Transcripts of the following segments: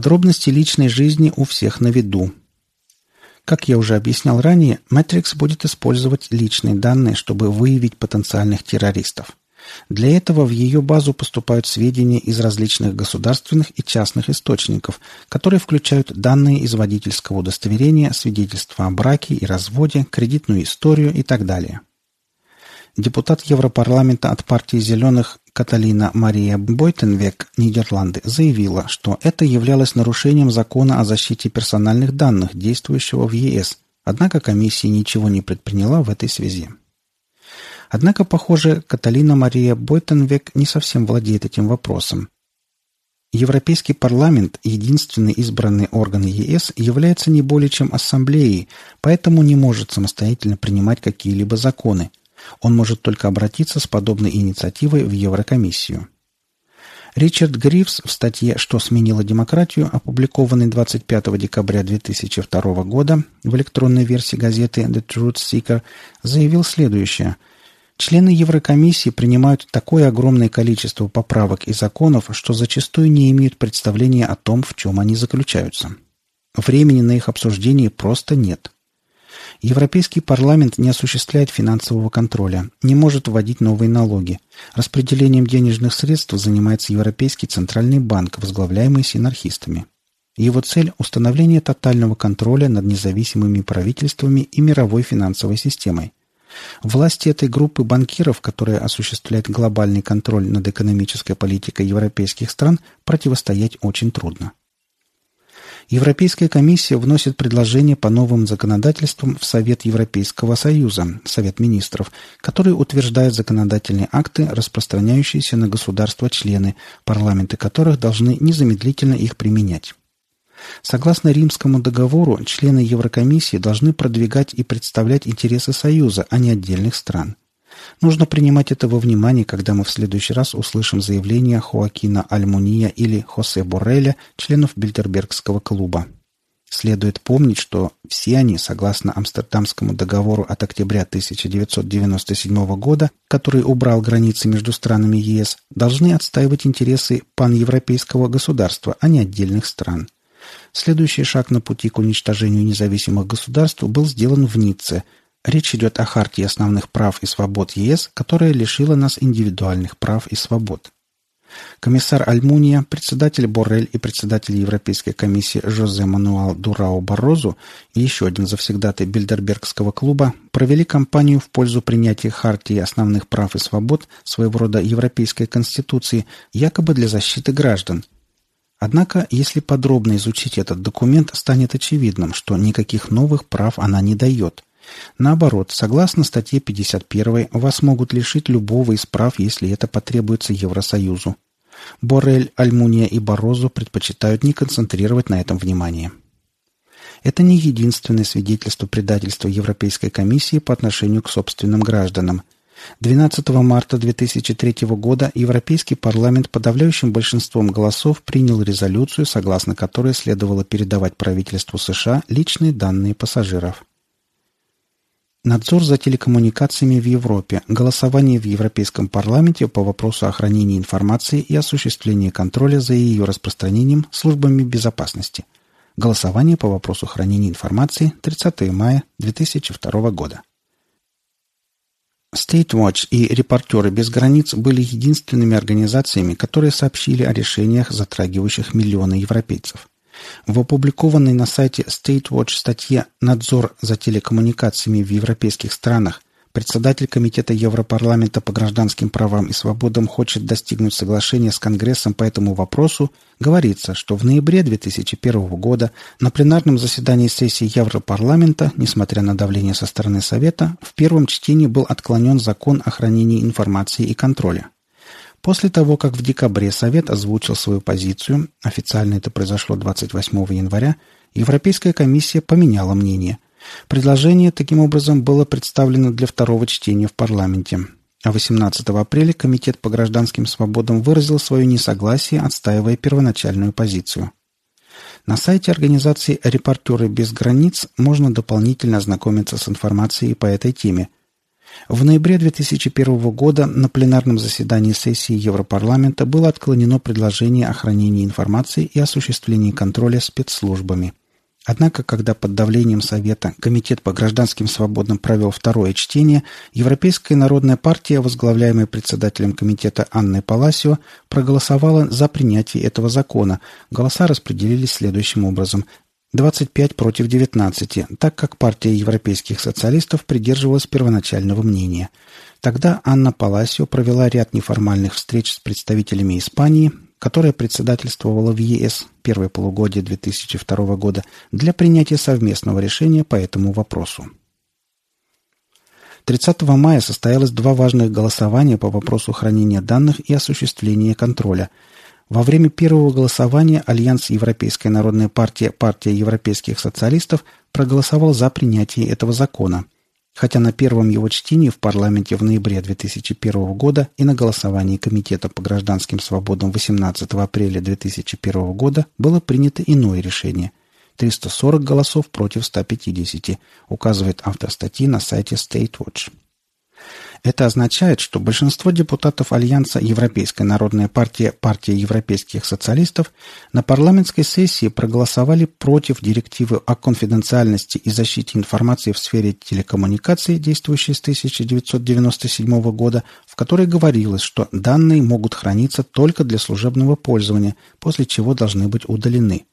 Подробности личной жизни у всех на виду. Как я уже объяснял ранее, Matrix будет использовать личные данные, чтобы выявить потенциальных террористов. Для этого в ее базу поступают сведения из различных государственных и частных источников, которые включают данные из водительского удостоверения, свидетельства о браке и разводе, кредитную историю и так далее. Депутат Европарламента от партии «Зеленых» Каталина Мария Бойтенвек, Нидерланды, заявила, что это являлось нарушением закона о защите персональных данных, действующего в ЕС, однако комиссия ничего не предприняла в этой связи. Однако, похоже, Каталина Мария Бойтенвек не совсем владеет этим вопросом. Европейский парламент, единственный избранный орган ЕС, является не более чем ассамблеей, поэтому не может самостоятельно принимать какие-либо законы. Он может только обратиться с подобной инициативой в Еврокомиссию. Ричард Грифс в статье «Что сменило демократию», опубликованной 25 декабря 2002 года в электронной версии газеты The Truth Seeker, заявил следующее – Члены Еврокомиссии принимают такое огромное количество поправок и законов, что зачастую не имеют представления о том, в чем они заключаются. Времени на их обсуждение просто нет. Европейский парламент не осуществляет финансового контроля, не может вводить новые налоги. Распределением денежных средств занимается Европейский центральный банк, возглавляемый синархистами. Его цель – установление тотального контроля над независимыми правительствами и мировой финансовой системой. Власти этой группы банкиров, которая осуществляет глобальный контроль над экономической политикой европейских стран, противостоять очень трудно. Европейская комиссия вносит предложение по новым законодательствам в Совет Европейского Союза, Совет министров, который утверждает законодательные акты, распространяющиеся на государства-члены, парламенты которых должны незамедлительно их применять. Согласно Римскому договору, члены Еврокомиссии должны продвигать и представлять интересы Союза, а не отдельных стран. Нужно принимать это во внимание, когда мы в следующий раз услышим заявления Хоакина Альмуния или Хосе Борреля, членов Бильдербергского клуба. Следует помнить, что все они, согласно Амстердамскому договору от октября 1997 года, который убрал границы между странами ЕС, должны отстаивать интересы паневропейского государства, а не отдельных стран. Следующий шаг на пути к уничтожению независимых государств был сделан в Ницце. Речь идет о Хартии основных прав и свобод ЕС, которая лишила нас индивидуальных прав и свобод. Комиссар Альмуния, председатель Боррель и председатель Европейской комиссии Жозе Мануал Дурао Баррозу и еще один завсегдатый Бильдербергского клуба провели кампанию в пользу принятия Хартии основных прав и свобод, своего рода Европейской Конституции, якобы для защиты граждан – Однако, если подробно изучить этот документ, станет очевидным, что никаких новых прав она не дает. Наоборот, согласно статье 51, вас могут лишить любого из прав, если это потребуется Евросоюзу. Боррель, Альмуния и Барозу предпочитают не концентрировать на этом внимание. Это не единственное свидетельство предательства Европейской комиссии по отношению к собственным гражданам – 12 марта 2003 года Европейский парламент подавляющим большинством голосов принял резолюцию, согласно которой следовало передавать правительству США личные данные пассажиров. Надзор за телекоммуникациями в Европе, голосование в Европейском парламенте по вопросу о хранении информации и осуществлении контроля за ее распространением службами безопасности. Голосование по вопросу хранения информации 30 мая 2002 года. State Watch и «Репортеры без границ» были единственными организациями, которые сообщили о решениях, затрагивающих миллионы европейцев. В опубликованной на сайте State Watch статье «Надзор за телекоммуникациями в европейских странах» Председатель Комитета Европарламента по гражданским правам и свободам хочет достигнуть соглашения с Конгрессом по этому вопросу, говорится, что в ноябре 2001 года на пленарном заседании сессии Европарламента, несмотря на давление со стороны Совета, в первом чтении был отклонен закон о хранении информации и контроля. После того, как в декабре Совет озвучил свою позицию, официально это произошло 28 января, Европейская комиссия поменяла мнение – Предложение таким образом было представлено для второго чтения в парламенте. А 18 апреля Комитет по гражданским свободам выразил свое несогласие, отстаивая первоначальную позицию. На сайте организации «Репортеры без границ» можно дополнительно ознакомиться с информацией по этой теме. В ноябре 2001 года на пленарном заседании сессии Европарламента было отклонено предложение о хранении информации и осуществлении контроля спецслужбами. Однако, когда под давлением Совета Комитет по гражданским свободам провел второе чтение, Европейская народная партия, возглавляемая председателем комитета Анной Паласио, проголосовала за принятие этого закона. Голоса распределились следующим образом. 25 против 19, так как партия европейских социалистов придерживалась первоначального мнения. Тогда Анна Паласио провела ряд неформальных встреч с представителями Испании, которая председательствовала в ЕС первое полугодие 2002 года для принятия совместного решения по этому вопросу. 30 мая состоялось два важных голосования по вопросу хранения данных и осуществления контроля – во время первого голосования Альянс Европейская народная партия Партия европейских социалистов проголосовал за принятие этого закона, хотя на первом его чтении в парламенте в ноябре 2001 года и на голосовании Комитета по гражданским свободам 18 апреля 2001 года было принято иное решение – 340 голосов против 150, указывает автор статьи на сайте State Watch. Это означает, что большинство депутатов Альянса Европейская народная партия Партия европейских социалистов на парламентской сессии проголосовали против директивы о конфиденциальности и защите информации в сфере телекоммуникаций, действующей с 1997 года, в которой говорилось, что данные могут храниться только для служебного пользования, после чего должны быть удалены.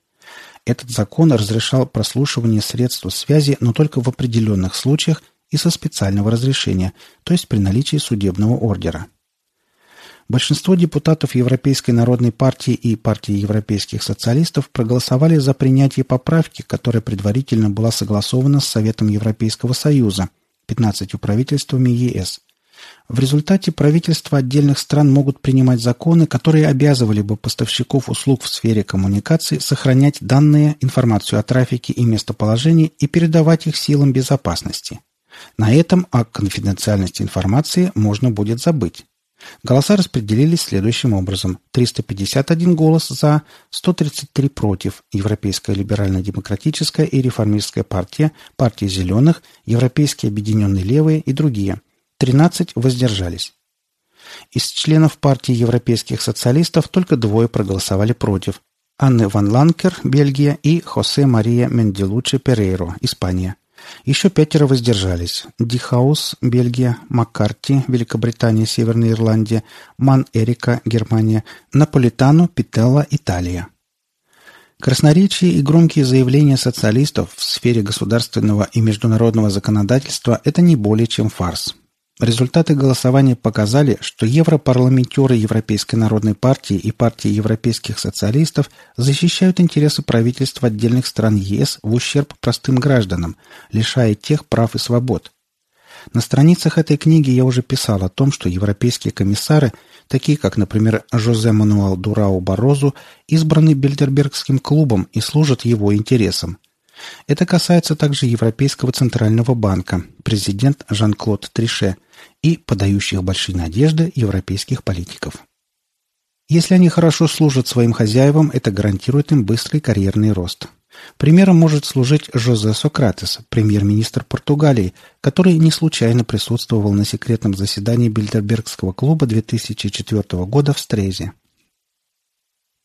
Этот закон разрешал прослушивание средств связи, но только в определенных случаях и со специального разрешения, то есть при наличии судебного ордера. Большинство депутатов Европейской народной партии и партии европейских социалистов проголосовали за принятие поправки, которая предварительно была согласована с Советом Европейского Союза, 15 правительствами ЕС. В результате правительства отдельных стран могут принимать законы, которые обязывали бы поставщиков услуг в сфере коммуникаций сохранять данные, информацию о трафике и местоположении и передавать их силам безопасности. На этом о конфиденциальности информации можно будет забыть. Голоса распределились следующим образом. 351 голос «за», 133 против, Европейская либерально-демократическая и реформистская партия, партия зеленых, Европейские объединенные левые и другие. 13 воздержались. Из членов партии европейских социалистов только двое проголосовали против. Анны Ван Ланкер, Бельгия, и Хосе Мария Менделучи Перейро, Испания. Еще пятеро воздержались. Дихаус, Бельгия, Маккарти, Великобритания, Северная Ирландия, Ман Эрика, Германия, Наполитано, Пителла, Италия. Красноречие и громкие заявления социалистов в сфере государственного и международного законодательства – это не более чем фарс. Результаты голосования показали, что европарламентеры Европейской народной партии и партии европейских социалистов защищают интересы правительств отдельных стран ЕС в ущерб простым гражданам, лишая тех прав и свобод. На страницах этой книги я уже писал о том, что европейские комиссары, такие как, например, Жозе Мануэл Дурау Барозу, избраны Бильдербергским клубом и служат его интересам. Это касается также Европейского центрального банка, президент Жан-Клод Трише – и подающих большие надежды европейских политиков. Если они хорошо служат своим хозяевам, это гарантирует им быстрый карьерный рост. Примером может служить Жозе Сократес, премьер-министр Португалии, который не случайно присутствовал на секретном заседании Бильдербергского клуба 2004 года в Стрезе.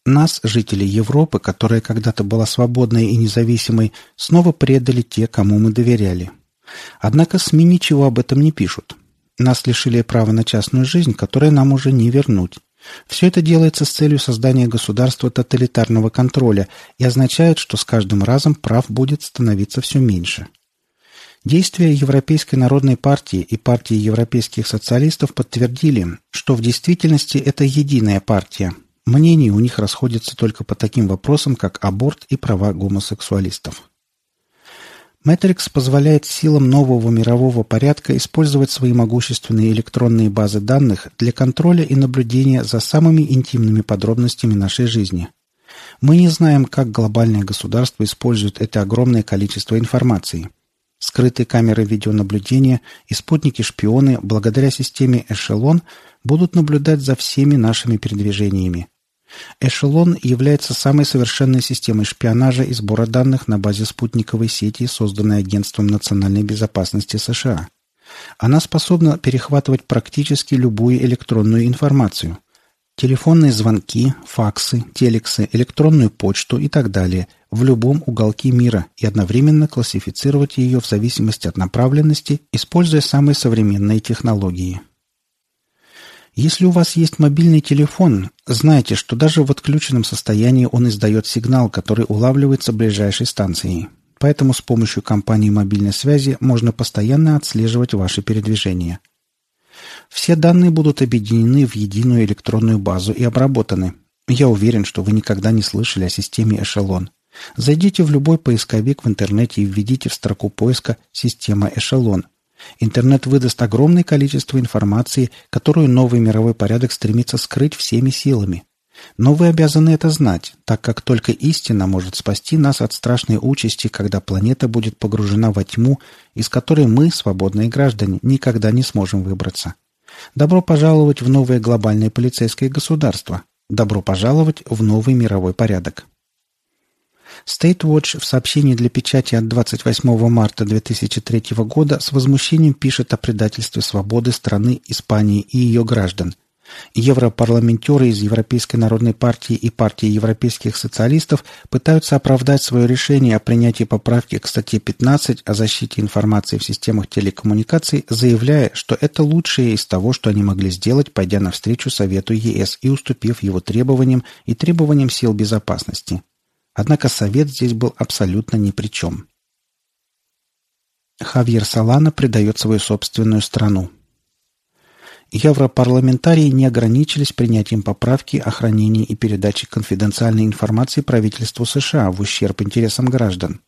Нас, жителей Европы, которая когда-то была свободной и независимой, снова предали те, кому мы доверяли. Однако СМИ ничего об этом не пишут. Нас лишили права на частную жизнь, которое нам уже не вернуть. Все это делается с целью создания государства тоталитарного контроля и означает, что с каждым разом прав будет становиться все меньше. Действия Европейской народной партии и партии европейских социалистов подтвердили, что в действительности это единая партия. Мнения у них расходятся только по таким вопросам, как аборт и права гомосексуалистов. Мэтрикс позволяет силам нового мирового порядка использовать свои могущественные электронные базы данных для контроля и наблюдения за самыми интимными подробностями нашей жизни. Мы не знаем, как глобальное государство использует это огромное количество информации. Скрытые камеры видеонаблюдения и спутники-шпионы благодаря системе «Эшелон» будут наблюдать за всеми нашими передвижениями. Эшелон является самой совершенной системой шпионажа и сбора данных на базе спутниковой сети, созданной Агентством национальной безопасности США. Она способна перехватывать практически любую электронную информацию. Телефонные звонки, факсы, телексы, электронную почту и так далее в любом уголке мира и одновременно классифицировать ее в зависимости от направленности, используя самые современные технологии. Если у вас есть мобильный телефон, знайте, что даже в отключенном состоянии он издает сигнал, который улавливается ближайшей станцией. Поэтому с помощью компании мобильной связи можно постоянно отслеживать ваши передвижения. Все данные будут объединены в единую электронную базу и обработаны. Я уверен, что вы никогда не слышали о системе «Эшелон». Зайдите в любой поисковик в интернете и введите в строку поиска «Система Эшелон». Интернет выдаст огромное количество информации, которую новый мировой порядок стремится скрыть всеми силами. Но вы обязаны это знать, так как только истина может спасти нас от страшной участи, когда планета будет погружена во тьму, из которой мы, свободные граждане, никогда не сможем выбраться. Добро пожаловать в новое глобальное полицейское государство. Добро пожаловать в новый мировой порядок. State Watch в сообщении для печати от 28 марта 2003 года с возмущением пишет о предательстве свободы страны Испании и ее граждан. Европарламентеры из Европейской народной партии и партии европейских социалистов пытаются оправдать свое решение о принятии поправки к статье 15 о защите информации в системах телекоммуникаций, заявляя, что это лучшее из того, что они могли сделать, пойдя навстречу Совету ЕС и уступив его требованиям и требованиям сил безопасности. Однако Совет здесь был абсолютно ни при чем. Хавьер Салана предает свою собственную страну. Европарламентарии не ограничились принятием поправки о хранении и передаче конфиденциальной информации правительству США в ущерб интересам граждан.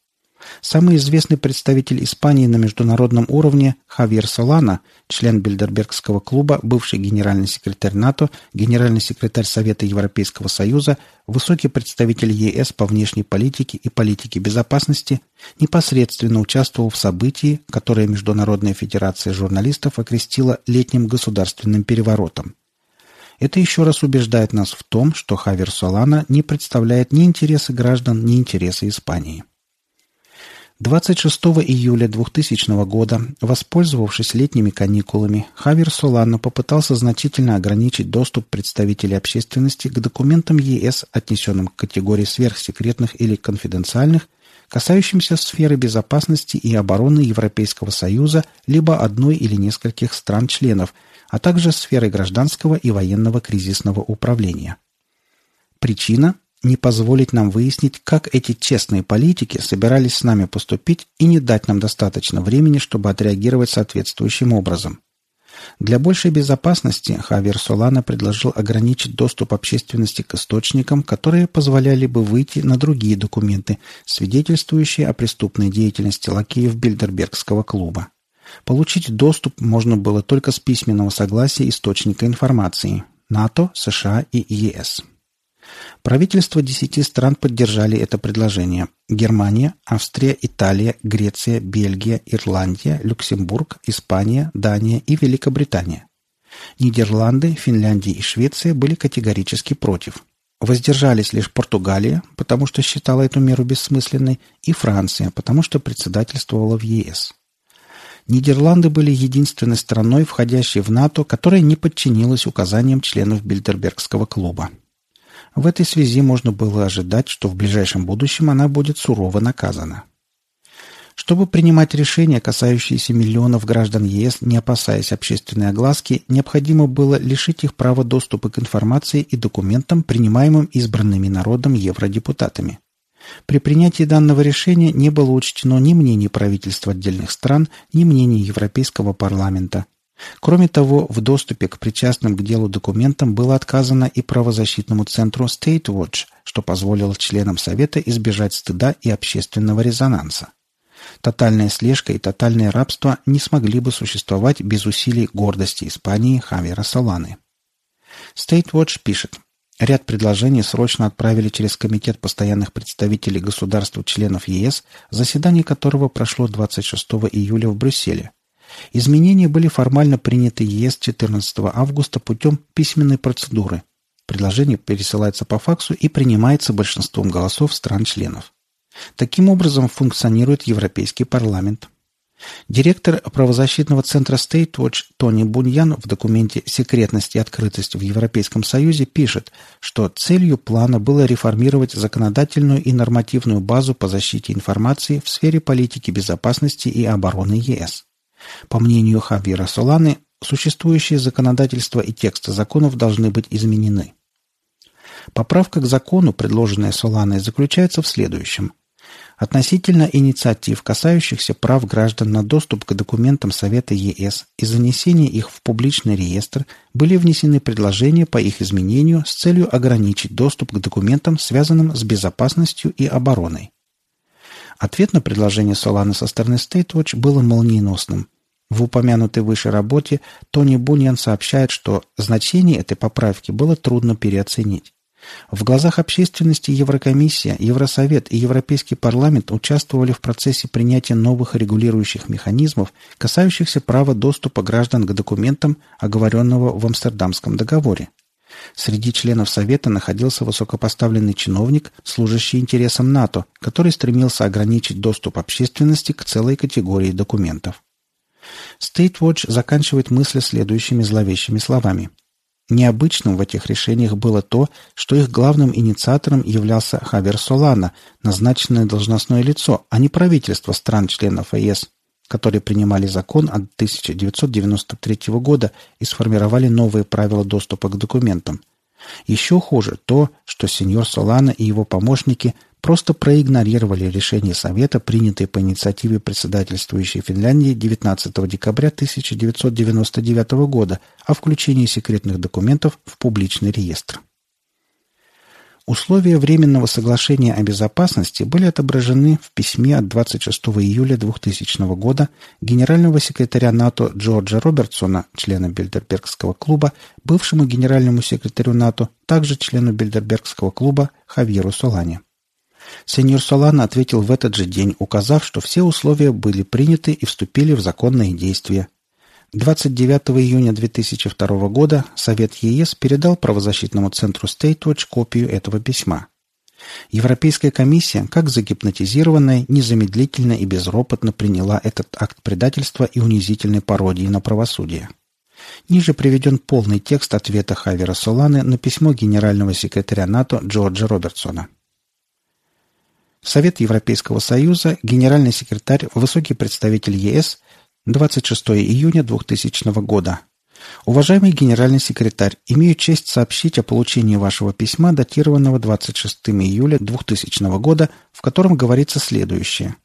Самый известный представитель Испании на международном уровне Хавьер Солана, член Бильдербергского клуба, бывший генеральный секретарь НАТО, генеральный секретарь Совета Европейского Союза, высокий представитель ЕС по внешней политике и политике безопасности, непосредственно участвовал в событии, которое Международная федерация журналистов окрестила летним государственным переворотом. Это еще раз убеждает нас в том, что Хавер Солана не представляет ни интересы граждан, ни интересы Испании. 26 июля 2000 года, воспользовавшись летними каникулами, Хавер Солано попытался значительно ограничить доступ представителей общественности к документам ЕС, отнесенным к категории сверхсекретных или конфиденциальных, касающимся сферы безопасности и обороны Европейского Союза либо одной или нескольких стран-членов, а также сферы гражданского и военного кризисного управления. Причина не позволить нам выяснить, как эти честные политики собирались с нами поступить и не дать нам достаточно времени, чтобы отреагировать соответствующим образом. Для большей безопасности Хавер Солана предложил ограничить доступ общественности к источникам, которые позволяли бы выйти на другие документы, свидетельствующие о преступной деятельности лакеев Бильдербергского клуба. Получить доступ можно было только с письменного согласия источника информации – НАТО, США и ЕС. Правительства десяти стран поддержали это предложение. Германия, Австрия, Италия, Греция, Бельгия, Ирландия, Люксембург, Испания, Дания и Великобритания. Нидерланды, Финляндия и Швеция были категорически против. Воздержались лишь Португалия, потому что считала эту меру бессмысленной, и Франция, потому что председательствовала в ЕС. Нидерланды были единственной страной, входящей в НАТО, которая не подчинилась указаниям членов Бильдербергского клуба. В этой связи можно было ожидать, что в ближайшем будущем она будет сурово наказана. Чтобы принимать решения, касающиеся миллионов граждан ЕС, не опасаясь общественной огласки, необходимо было лишить их права доступа к информации и документам, принимаемым избранными народом евродепутатами. При принятии данного решения не было учтено ни мнений правительств отдельных стран, ни мнений Европейского парламента. Кроме того, в доступе к причастным к делу документам было отказано и правозащитному центру State Watch, что позволило членам Совета избежать стыда и общественного резонанса. Тотальная слежка и тотальное рабство не смогли бы существовать без усилий гордости Испании Хавера Соланы. State Watch пишет, Ряд предложений срочно отправили через Комитет постоянных представителей государств-членов ЕС, заседание которого прошло 26 июля в Брюсселе. Изменения были формально приняты ЕС 14 августа путем письменной процедуры. Предложение пересылается по факсу и принимается большинством голосов стран-членов. Таким образом функционирует Европейский парламент. Директор правозащитного центра State Watch Тони Буньян в документе «Секретность и открытость в Европейском Союзе» пишет, что целью плана было реформировать законодательную и нормативную базу по защите информации в сфере политики безопасности и обороны ЕС. По мнению Хавьера Соланы, существующее законодательство и тексты законов должны быть изменены. Поправка к закону, предложенная Соланой, заключается в следующем – Относительно инициатив, касающихся прав граждан на доступ к документам Совета ЕС и занесения их в публичный реестр, были внесены предложения по их изменению с целью ограничить доступ к документам, связанным с безопасностью и обороной. Ответ на предложение Соланы со стороны StateWatch был молниеносным. В упомянутой выше работе Тони Буньян сообщает, что значение этой поправки было трудно переоценить. В глазах общественности Еврокомиссия, Евросовет и Европейский парламент участвовали в процессе принятия новых регулирующих механизмов, касающихся права доступа граждан к документам, оговоренного в Амстердамском договоре. Среди членов Совета находился высокопоставленный чиновник, служащий интересам НАТО, который стремился ограничить доступ общественности к целой категории документов. Watch заканчивает мысли следующими зловещими словами – Необычным в этих решениях было то, что их главным инициатором являлся Хавер Солана, назначенное должностное лицо, а не правительство стран-членов ЕС, которые принимали закон от 1993 года и сформировали новые правила доступа к документам. Еще хуже то, что сеньор Солана и его помощники просто проигнорировали решение Совета, принятое по инициативе председательствующей Финляндии 19 декабря 1999 года о включении секретных документов в публичный реестр. Условия Временного соглашения о безопасности были отображены в письме от 26 июля 2000 года генерального секретаря НАТО Джорджа Робертсона, члена Бильдербергского клуба, бывшему генеральному секретарю НАТО, также члену Бильдербергского клуба Хавьеру Солане. Сеньор Солана ответил в этот же день, указав, что все условия были приняты и вступили в законные действия. 29 июня 2002 года Совет ЕС передал правозащитному центру StateWatch копию этого письма. Европейская комиссия, как загипнотизированная, незамедлительно и безропотно приняла этот акт предательства и унизительной пародии на правосудие. Ниже приведен полный текст ответа Хавера Соланы на письмо генерального секретаря НАТО Джорджа Робертсона. Совет Европейского Союза, генеральный секретарь, высокий представитель ЕС, 26 июня 2000 года. Уважаемый генеральный секретарь, имею честь сообщить о получении вашего письма, датированного 26 июля 2000 года, в котором говорится следующее.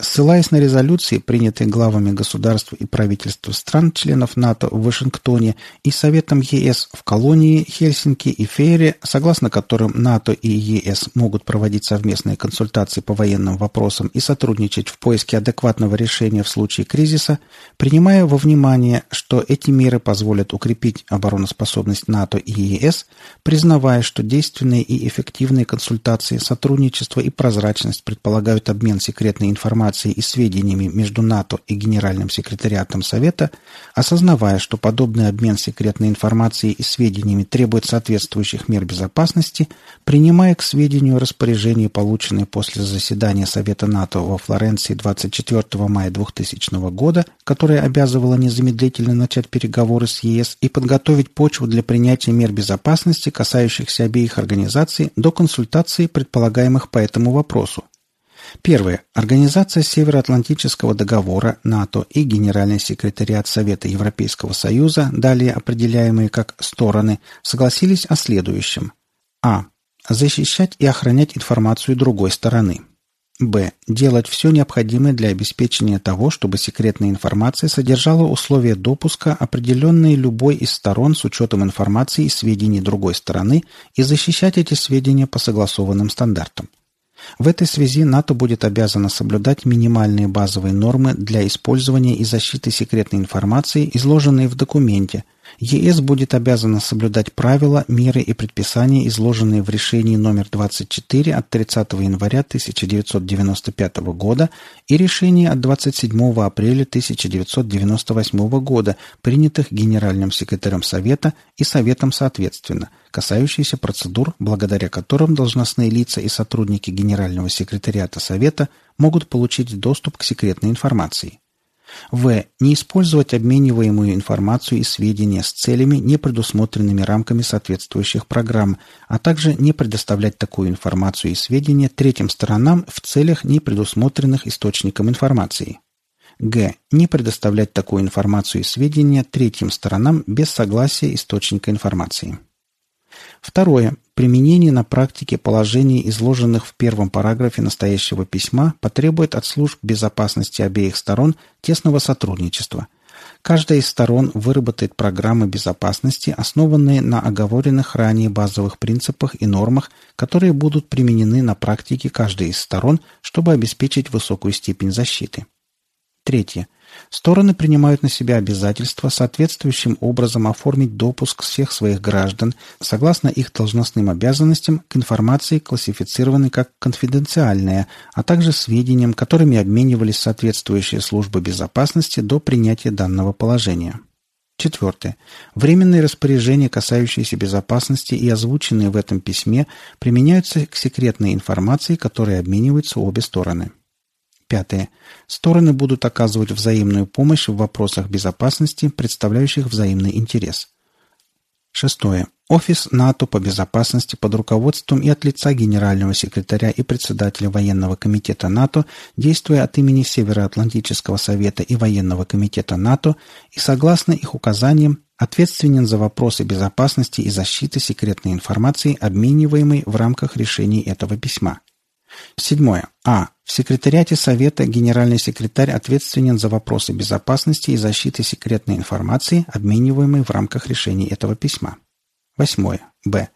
Ссылаясь на резолюции, принятые главами государств и правительств стран-членов НАТО в Вашингтоне и Советом ЕС в Колонии, Хельсинки и Фейре, согласно которым НАТО и ЕС могут проводить совместные консультации по военным вопросам и сотрудничать в поиске адекватного решения в случае кризиса, принимая во внимание, что эти меры позволят укрепить обороноспособность НАТО и ЕС, признавая, что действенные и эффективные консультации, сотрудничество и прозрачность предполагают обмен секретной информацией информацией и сведениями между НАТО и Генеральным секретариатом Совета, осознавая, что подобный обмен секретной информацией и сведениями требует соответствующих мер безопасности, принимая к сведению распоряжение, полученное после заседания Совета НАТО во Флоренции 24 мая 2000 года, которое обязывало незамедлительно начать переговоры с ЕС и подготовить почву для принятия мер безопасности, касающихся обеих организаций, до консультации предполагаемых по этому вопросу, Первое. Организация Североатлантического договора НАТО и Генеральный секретариат Совета Европейского Союза, далее определяемые как стороны, согласились о следующем. А. Защищать и охранять информацию другой стороны. Б. Делать все необходимое для обеспечения того, чтобы секретная информация содержала условия допуска, определенные любой из сторон с учетом информации и сведений другой стороны, и защищать эти сведения по согласованным стандартам. В этой связи НАТО будет обязано соблюдать минимальные базовые нормы для использования и защиты секретной информации, изложенной в документе, ЕС будет обязана соблюдать правила, меры и предписания, изложенные в решении номер 24 от 30 января 1995 года и решении от 27 апреля 1998 года, принятых Генеральным секретарем Совета и Советом соответственно, касающиеся процедур, благодаря которым должностные лица и сотрудники Генерального секретариата Совета могут получить доступ к секретной информации. В. Не использовать обмениваемую информацию и сведения с целями, не предусмотренными рамками соответствующих программ, а также не предоставлять такую информацию и сведения третьим сторонам в целях, не предусмотренных источником информации. Г. Не предоставлять такую информацию и сведения третьим сторонам без согласия источника информации. Второе. Применение на практике положений, изложенных в первом параграфе настоящего письма, потребует от служб безопасности обеих сторон тесного сотрудничества. Каждая из сторон выработает программы безопасности, основанные на оговоренных ранее базовых принципах и нормах, которые будут применены на практике каждой из сторон, чтобы обеспечить высокую степень защиты. Третье. Стороны принимают на себя обязательство соответствующим образом оформить допуск всех своих граждан согласно их должностным обязанностям к информации, классифицированной как конфиденциальная, а также сведениям, которыми обменивались соответствующие службы безопасности до принятия данного положения. Четвертое. Временные распоряжения, касающиеся безопасности и озвученные в этом письме, применяются к секретной информации, которой обмениваются обе стороны. Пятое. Стороны будут оказывать взаимную помощь в вопросах безопасности, представляющих взаимный интерес. Шестое. Офис НАТО по безопасности под руководством и от лица генерального секретаря и председателя военного комитета НАТО, действуя от имени Североатлантического совета и военного комитета НАТО и согласно их указаниям, ответственен за вопросы безопасности и защиты секретной информации, обмениваемой в рамках решений этого письма. Седьмое. А. В секретариате Совета генеральный секретарь ответственен за вопросы безопасности и защиты секретной информации, обмениваемой в рамках решений этого письма. Восьмое. Б.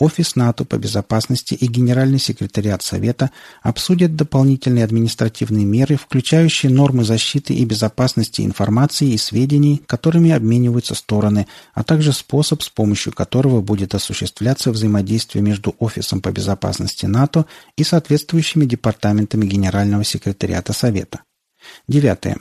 Офис НАТО по безопасности и Генеральный секретариат Совета обсудят дополнительные административные меры, включающие нормы защиты и безопасности информации и сведений, которыми обмениваются стороны, а также способ, с помощью которого будет осуществляться взаимодействие между Офисом по безопасности НАТО и соответствующими департаментами Генерального секретариата Совета. Девятое.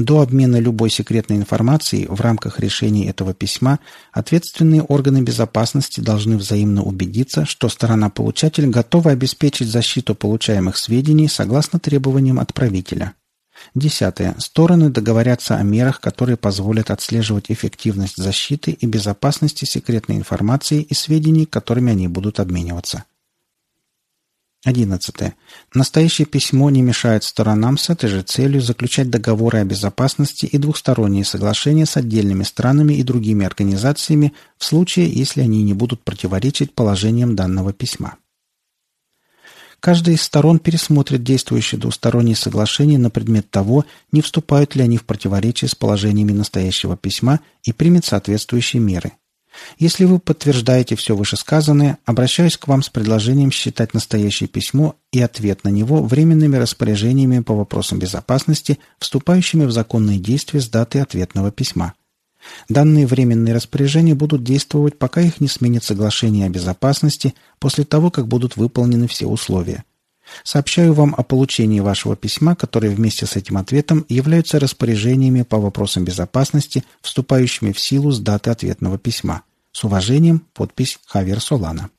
До обмена любой секретной информацией в рамках решений этого письма ответственные органы безопасности должны взаимно убедиться, что сторона-получатель готова обеспечить защиту получаемых сведений согласно требованиям отправителя. Десятое. Стороны договорятся о мерах, которые позволят отслеживать эффективность защиты и безопасности секретной информации и сведений, которыми они будут обмениваться. 11. Настоящее письмо не мешает сторонам с этой же целью заключать договоры о безопасности и двухсторонние соглашения с отдельными странами и другими организациями в случае, если они не будут противоречить положениям данного письма. Каждая из сторон пересмотрит действующие двусторонние соглашения на предмет того, не вступают ли они в противоречие с положениями настоящего письма и примет соответствующие меры. Если вы подтверждаете все вышесказанное, обращаюсь к вам с предложением считать настоящее письмо и ответ на него временными распоряжениями по вопросам безопасности, вступающими в законные действия с даты ответного письма. Данные временные распоряжения будут действовать, пока их не сменит соглашение о безопасности, после того, как будут выполнены все условия. Сообщаю вам о получении вашего письма, которые вместе с этим ответом являются распоряжениями по вопросам безопасности, вступающими в силу с даты ответного письма. С уважением, подпись Хавер Солана.